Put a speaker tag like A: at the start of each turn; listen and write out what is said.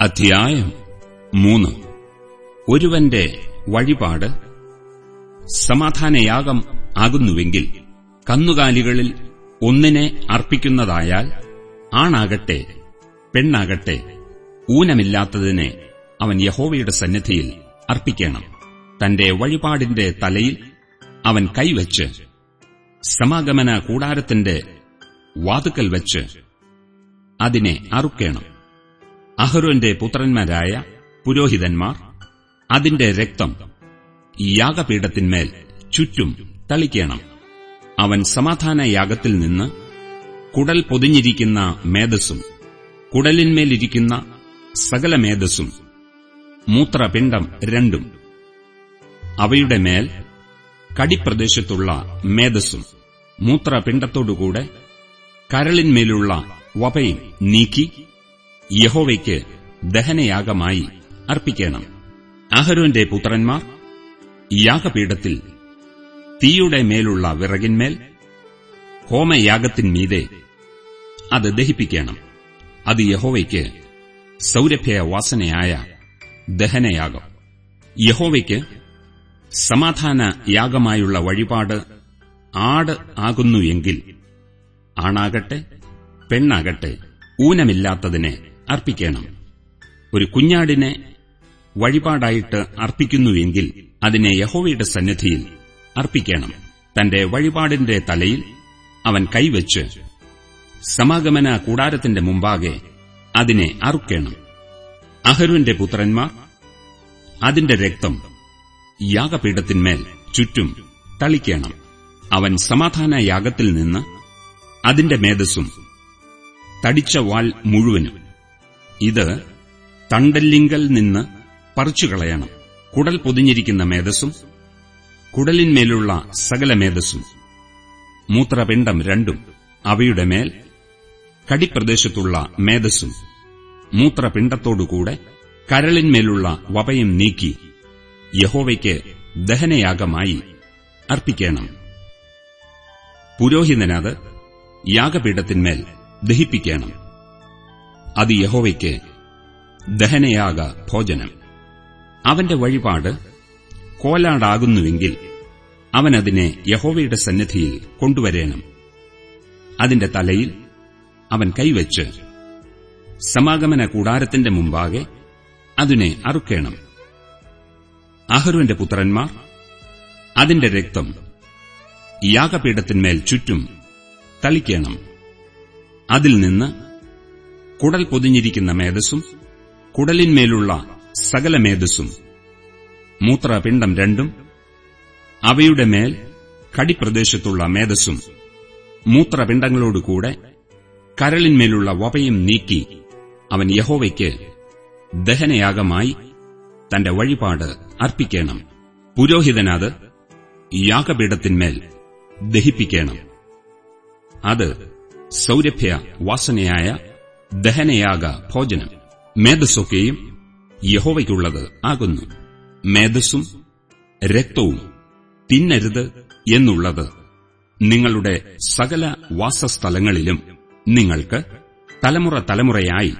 A: അധ്യായം മൂന്ന്. ഒരുവന്റെ വഴിപാട് സമാധാനയാഗം ആകുന്നുവെങ്കിൽ കന്നുകാലികളിൽ ഒന്നിനെ അർപ്പിക്കുന്നതായാൽ ആണാകട്ടെ പെണ്ണാകട്ടെ ഊനമില്ലാത്തതിനെ അവൻ യഹോവയുടെ സന്നിധിയിൽ അർപ്പിക്കണം. തന്റെ വഴിപാടിന്റെ തലയിൽ അവൻ കൈവച്ച് സമാഗമന കൂടാരത്തിന്റെ വാതുക്കൽ വച്ച് അതിനെ അറുക്കേണം. അഹ്റോന്റെ പുത്രന്മാരായ പുരോഹിതന്മാർ അതിന്റെ രക്തം യാഗപീഠത്തിന്മേൽ ചുറ്റും തളിക്കണം. അവൻ സമാധാന യാഗത്തിൽ നിന്ന് കുടൽ പൊതിഞ്ഞിരിക്കുന്ന മേധസ്സും കുടലിന്മേലിരിക്കുന്ന സകല മേധസ്സും മൂത്രപിണ്ഡം രണ്ടും അവയുടെ മേൽ കടിപ്രദേശത്തുള്ള മേധസ്സും മൂത്രപിണ്ഡത്തോടുകൂടെ കരളിന്മേലുള്ള വപയും നീക്കി യഹോവയ്ക്ക് ദഹനയാഗമായി അർപ്പിക്കണം. അഹരോന്റെ പുത്രന്മാർ യാഗപീഠത്തിൽ തീയുടെ മേലുള്ള വിറകിന്മേൽ ഹോമയാഗത്തിന്മീതെ അത് ദഹിപ്പിക്കണം. അത് യഹോവയ്ക്ക് സൗരഭ്യവാസനയായ ദഹനയാഗം. യഹോവയ്ക്ക് സമാധാന യാഗമായുള്ള വഴിപാട് ആട് ആകുന്നു എങ്കിൽ ആണാകട്ടെ പെണ്ണാകട്ടെ ഊനമില്ലാത്തതിനെ അർപ്പിക്കണം. ഒരു കുഞ്ഞാടിനെ വഴിപാടായിട്ട് അർപ്പിക്കുന്നുവെങ്കിൽ അതിനെ യഹോവയുടെ സന്നിധിയിൽ അർപ്പിക്കണം. തന്റെ വഴിപാടിന്റെ തലയിൽ അവൻ കൈവച്ച് സമാഗമന കൂടാരത്തിന്റെ മുമ്പാകെ അതിനെ അറുക്കണം. അഹരുവിന്റെ പുത്രന്മാർ അതിന്റെ രക്തം യാഗപീഠത്തിന്മേൽ ചുറ്റും തളിക്കണം. അവൻ സമാധാന യാഗത്തിൽ നിന്ന് അതിന്റെ മേധസ്സും തടിച്ച വാൽ മുഴുവനും ഇത് തണ്ടല്ലിങ്കൽ നിന്ന് പറിച്ചുകളയണം. കുടൽ പൊതിഞ്ഞിരിക്കുന്ന മേധസ്സും കുടലിന്മേലുള്ള സകല മേധസ്സും. മൂത്രപിണ്ഡം രണ്ടും അവയുടെ മേൽ കടിപ്രദേശത്തുള്ള മേധസ്സും മൂത്രപിണ്ഡത്തോടുകൂടെ കരളിന്മേലുള്ള വപയും നീക്കി യഹോവയ്ക്ക് ദഹനയാഗമായി അർപ്പിക്കണം. പുരോഹിതനത് യാഗപീഠത്തിന്മേൽ ദഹിപ്പിക്കണം. അത് യഹോവയ്ക്ക് ദഹനയാക ഭോജനം. അവന്റെ വഴിപാട് കോലാടാകുന്നുവെങ്കിൽ അവനതിനെ യഹോവയുടെ സന്നിധിയിൽ കൊണ്ടുവരേണം. അതിന്റെ തലയിൽ അവൻ കൈവച്ച് സമാഗമന കൂടാരത്തിന്റെ മുമ്പാകെ അതിനെ അറുക്കേണം. അഹറുവിന്റെ പുത്രന്മാർ അതിന്റെ രക്തം യാഗപീഠത്തിന്മേൽ ചുറ്റും തളിക്കണം. അതിൽ നിന്ന് കുടൽ പൊതിഞ്ഞിരിക്കുന്ന മേധസ്സും കുടലിന്മേലുള്ള സകല മേധസ്സും മൂത്രപിണ്ഡം രണ്ടും അവയുടെ മേൽ കടിപ്രദേശത്തുള്ള മേധസ്സും മൂത്രപിണ്ഡങ്ങളോടുകൂടെ കരളിന്മേലുള്ള വപയും നീക്കി അവൻ യഹോവയ്ക്ക് ദഹനയാഗമായി തന്റെ വഴിപാട് അർപ്പിക്കണം. പുരോഹിതനത് യാഗപീഠത്തിന്മേൽ ദഹിപ്പിക്കണം. അത് സൗരഭ്യ വാസനയായ ദഹനയാഗ ഭോജനം. മേധസ്സൊക്കെയും യഹോവയ്ക്കുള്ളത് ആകുന്നു. മേധസ്സും രക്തവും തിന്നരുത് എന്നുള്ളത് നിങ്ങളുടെ സകല വാസസ്ഥലങ്ങളിലും നിങ്ങൾക്ക് തലമുറ തലമുറയായി